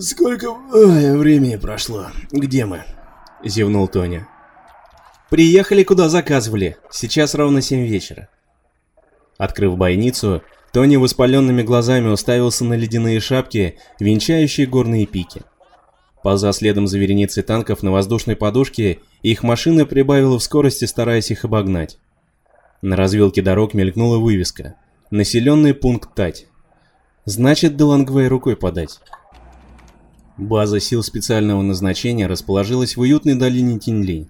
Сколько Ой, времени прошло? Где мы? Зевнул Тоня. Приехали, куда заказывали. Сейчас ровно семь вечера. Открыв бойницу, Тони воспаленными глазами уставился на ледяные шапки, венчающие горные пики. Полза следом за вереницей танков на воздушной подушке, их машина прибавила в скорости, стараясь их обогнать. На развилке дорог мелькнула вывеска. Населенный пункт Тать. Значит, до Лангвей рукой подать. База сил специального назначения расположилась в уютной долине Тинли,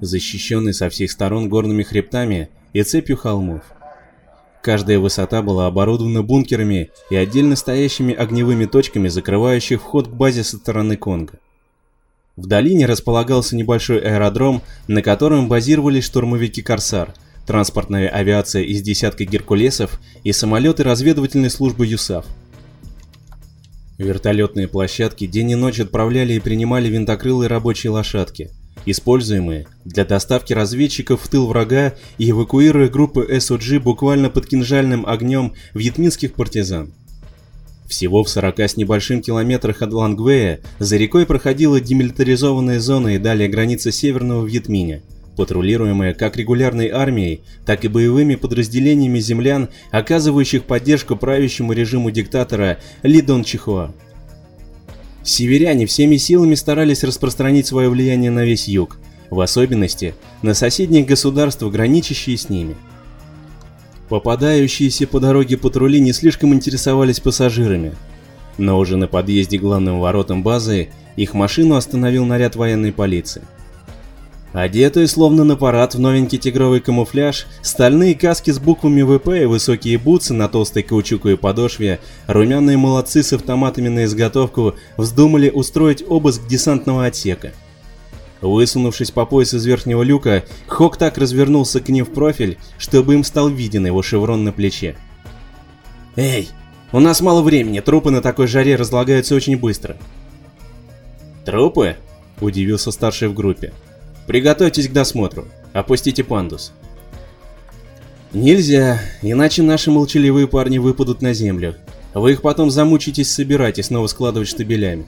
защищенной со всех сторон горными хребтами и цепью холмов. Каждая высота была оборудована бункерами и отдельно стоящими огневыми точками, закрывающих вход к базе со стороны Конго. В долине располагался небольшой аэродром, на котором базировались штурмовики «Корсар», транспортная авиация из десятка «Геркулесов» и самолеты разведывательной службы «ЮСАФ». Вертолетные площадки день и ночь отправляли и принимали винтокрылые рабочие лошадки, используемые для доставки разведчиков в тыл врага и эвакуируя группы СОГ буквально под кинжальным огнем вьетминских партизан. Всего в 40 с небольшим километрах от Лангвея за рекой проходила демилитаризованная зона и далее граница Северного Вьетминя, патрулируемая как регулярной армией, так и боевыми подразделениями землян, оказывающих поддержку правящему режиму диктатора Ли Дон Чихуа. Северяне всеми силами старались распространить свое влияние на весь юг, в особенности на соседние государства, граничащие с ними. Попадающиеся по дороге патрули не слишком интересовались пассажирами, но уже на подъезде к главным воротам базы их машину остановил наряд военной полиции. Одетые словно на парад в новенький тигровый камуфляж, стальные каски с буквами ВП и высокие бутсы на толстой каучуковой подошве, румяные молодцы с автоматами на изготовку вздумали устроить обыск десантного отсека. Высунувшись по пояс из верхнего люка, Хок так развернулся к ним в профиль, чтобы им стал виден его шеврон на плече. «Эй, у нас мало времени, трупы на такой жаре разлагаются очень быстро». «Трупы?» – удивился старший в группе. Приготовьтесь к досмотру. Опустите пандус. Нельзя, иначе наши молчаливые парни выпадут на землю. Вы их потом замучитесь собирать и снова складывать штабелями.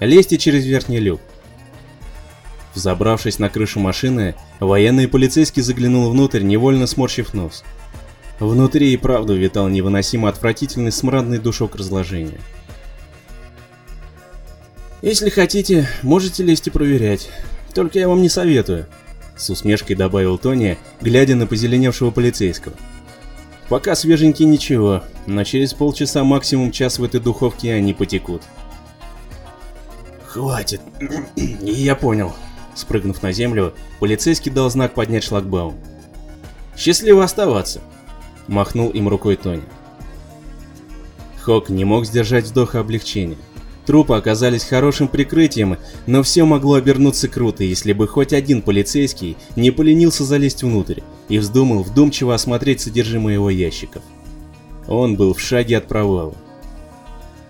Лезьте через верхний люк. Взобравшись на крышу машины, военный полицейский заглянул внутрь, невольно сморщив нос. Внутри и правду витал невыносимо отвратительный смрадный душок разложения. Если хотите, можете лезть и проверять. Только я вам не советую», — с усмешкой добавил Тони, глядя на позеленевшего полицейского. «Пока свеженькие ничего, но через полчаса максимум час в этой духовке они потекут». «Хватит, я понял». Спрыгнув на землю, полицейский дал знак поднять шлагбаум. «Счастливо оставаться!» — махнул им рукой Тони. Хок не мог сдержать вздоха облегчения. Трупы оказались хорошим прикрытием, но все могло обернуться круто, если бы хоть один полицейский не поленился залезть внутрь и вздумал вдумчиво осмотреть содержимое его ящиков. Он был в шаге от провала.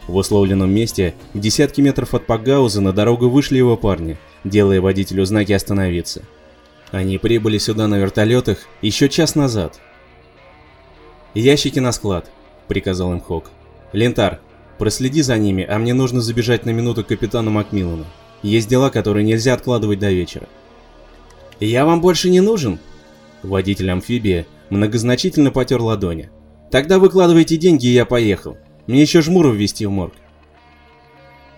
В условленном месте, в десятки метров от Пагауза, на дорогу вышли его парни, делая водителю знаки остановиться. Они прибыли сюда на вертолетах еще час назад. «Ящики на склад», — приказал им Хок. «Лентар, Проследи за ними, а мне нужно забежать на минуту к капитану Макмиллану. Есть дела, которые нельзя откладывать до вечера. «Я вам больше не нужен?» Водитель амфибии многозначительно потер ладони. «Тогда выкладывайте деньги, и я поехал. Мне еще жмуров ввести в морг».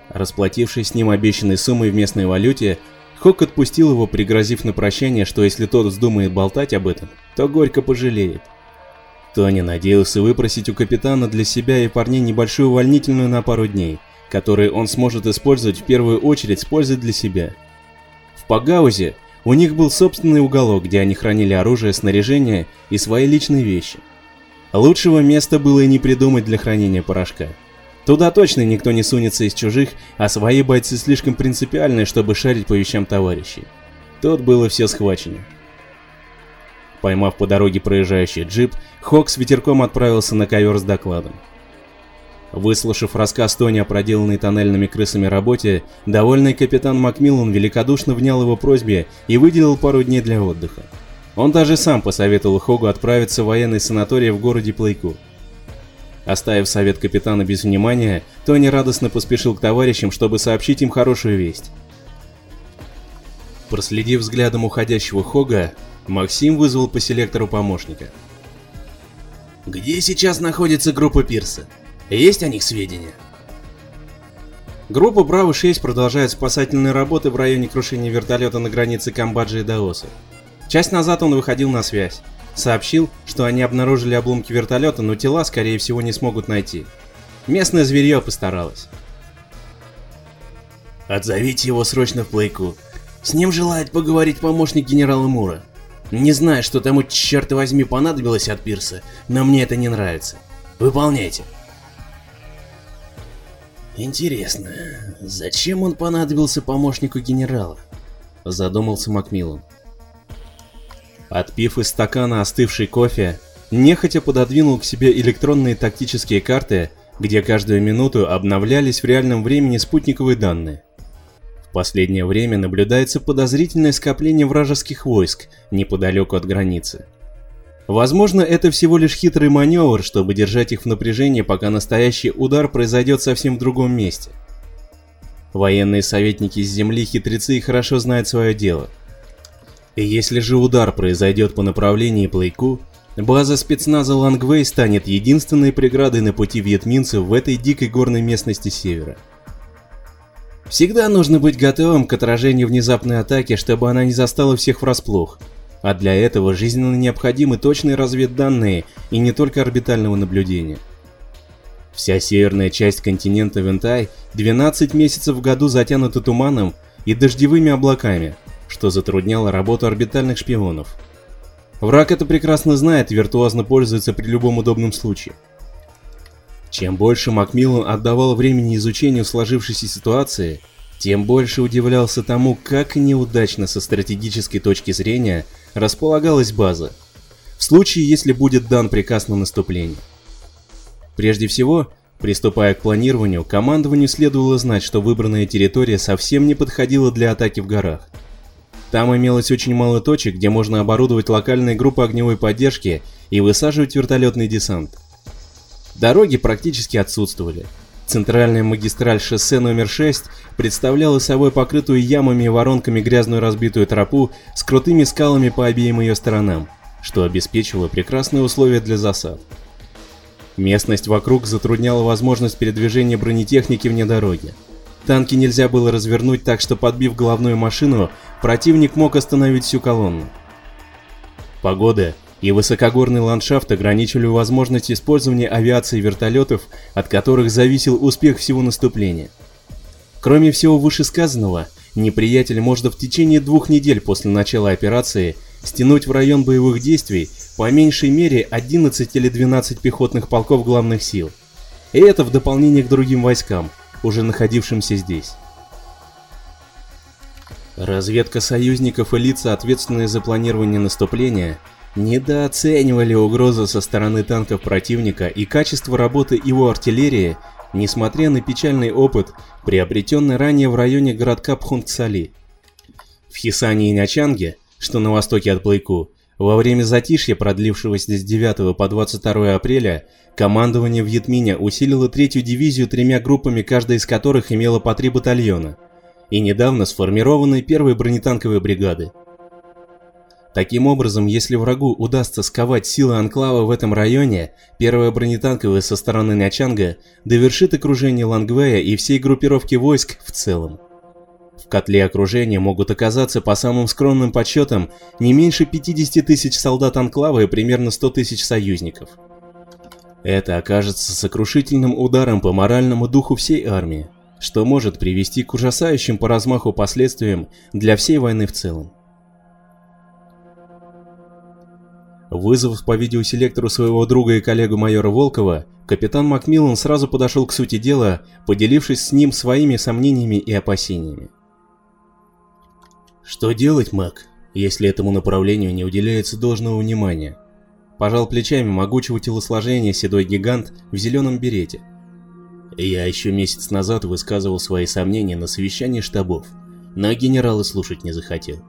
Расплатившись с ним обещанной суммой в местной валюте, Хок отпустил его, пригрозив на прощание, что если тот вздумает болтать об этом, то горько пожалеет. Тони надеялся выпросить у капитана для себя и парней небольшую увольнительную на пару дней, которые он сможет использовать в первую очередь с пользой для себя. В Пагаузе у них был собственный уголок, где они хранили оружие, снаряжение и свои личные вещи. Лучшего места было и не придумать для хранения порошка. Туда точно никто не сунется из чужих, а свои бойцы слишком принципиальные, чтобы шарить по вещам товарищей. Тут было все схвачено. Поймав по дороге проезжающий джип, Хок с ветерком отправился на ковер с докладом. Выслушав рассказ Тони о проделанной тоннельными крысами работе, довольный капитан Макмиллан великодушно внял его просьбе и выделил пару дней для отдыха. Он даже сам посоветовал Хогу отправиться в военный санаторий в городе Плейку. Оставив совет капитана без внимания, Тони радостно поспешил к товарищам, чтобы сообщить им хорошую весть. Проследив взглядом уходящего Хога, Максим вызвал по селектору помощника. «Где сейчас находится группа Пирса? Есть о них сведения?» Группа Браво-6 продолжает спасательные работы в районе крушения вертолета на границе Камбоджи и Даоса. Часть назад он выходил на связь. Сообщил, что они обнаружили обломки вертолета, но тела, скорее всего, не смогут найти. Местное зверье постаралось. «Отзовите его срочно в плейку. С ним желает поговорить помощник генерала Мура. Не знаю, что тому, черт возьми, понадобилось от Пирса, но мне это не нравится. Выполняйте». Интересно, зачем он понадобился помощнику генерала? Задумался Макмиллан. Отпив из стакана остывший кофе, нехотя пододвинул к себе электронные тактические карты, где каждую минуту обновлялись в реальном времени спутниковые данные. Последнее время наблюдается подозрительное скопление вражеских войск неподалеку от границы. Возможно, это всего лишь хитрый маневр, чтобы держать их в напряжении, пока настоящий удар произойдет совсем в другом месте. Военные советники с земли хитрецы и хорошо знают свое дело. И если же удар произойдет по направлению Плейку, база спецназа Лангвей станет единственной преградой на пути вьетминцев в этой дикой горной местности севера. Всегда нужно быть готовым к отражению внезапной атаки, чтобы она не застала всех врасплох – а для этого жизненно необходимы точные разведданные и не только орбитального наблюдения. Вся северная часть континента Вентай 12 месяцев в году затянута туманом и дождевыми облаками, что затрудняло работу орбитальных шпионов. Враг это прекрасно знает и виртуозно пользуется при любом удобном случае. Чем больше Макмиллан отдавал времени изучению сложившейся ситуации, тем больше удивлялся тому, как неудачно со стратегической точки зрения – располагалась база, в случае, если будет дан приказ на наступление. Прежде всего, приступая к планированию, командованию следовало знать, что выбранная территория совсем не подходила для атаки в горах. Там имелось очень мало точек, где можно оборудовать локальные группы огневой поддержки и высаживать вертолетный десант. Дороги практически отсутствовали, Центральная магистраль шоссе номер 6 представляла собой покрытую ямами и воронками грязную разбитую тропу с крутыми скалами по обеим ее сторонам, что обеспечивало прекрасные условия для засад. Местность вокруг затрудняла возможность передвижения бронетехники вне дороги. Танки нельзя было развернуть так, что подбив головную машину, противник мог остановить всю колонну. Погода и высокогорный ландшафт ограничивали возможность использования авиации вертолетов, от которых зависел успех всего наступления. Кроме всего вышесказанного, неприятель может в течение двух недель после начала операции стянуть в район боевых действий по меньшей мере 11 или 12 пехотных полков главных сил. И это в дополнение к другим войскам, уже находившимся здесь. Разведка союзников и лица, ответственные за планирование наступления, недооценивали угрозы со стороны танков противника и качество работы его артиллерии, несмотря на печальный опыт, приобретенный ранее в районе городка Пхунгцали. В Хисане и Нячанге, что на востоке от Плейку, во время затишья, продлившегося с 9 по 22 апреля, командование Вьетминя усилило третью дивизию тремя группами, каждая из которых имела по три батальона, и недавно сформированной первой бронетанковой бригады. Таким образом, если врагу удастся сковать силы Анклава в этом районе, первая бронетанковая со стороны Нячанга довершит окружение Лангвея и всей группировки войск в целом. В котле окружения могут оказаться по самым скромным подсчетам не меньше 50 тысяч солдат Анклава и примерно 100 тысяч союзников. Это окажется сокрушительным ударом по моральному духу всей армии, что может привести к ужасающим по размаху последствиям для всей войны в целом. Вызвав по видеоселектору своего друга и коллегу майора Волкова, капитан Макмиллан сразу подошел к сути дела, поделившись с ним своими сомнениями и опасениями. «Что делать, Мак, если этому направлению не уделяется должного внимания?» Пожал плечами могучего телосложения седой гигант в зеленом берете. «Я еще месяц назад высказывал свои сомнения на совещании штабов, но генерал слушать не захотел.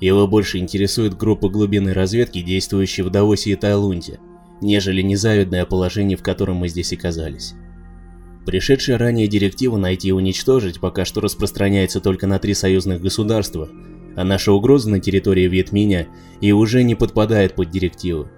Его больше интересует группа глубинной разведки, действующая в Давосе и Тайлунде, нежели незавидное положение, в котором мы здесь оказались. Пришедшая ранее директива найти и уничтожить пока что распространяется только на три союзных государства, а наша угроза на территории Вьетминя и уже не подпадает под директиву.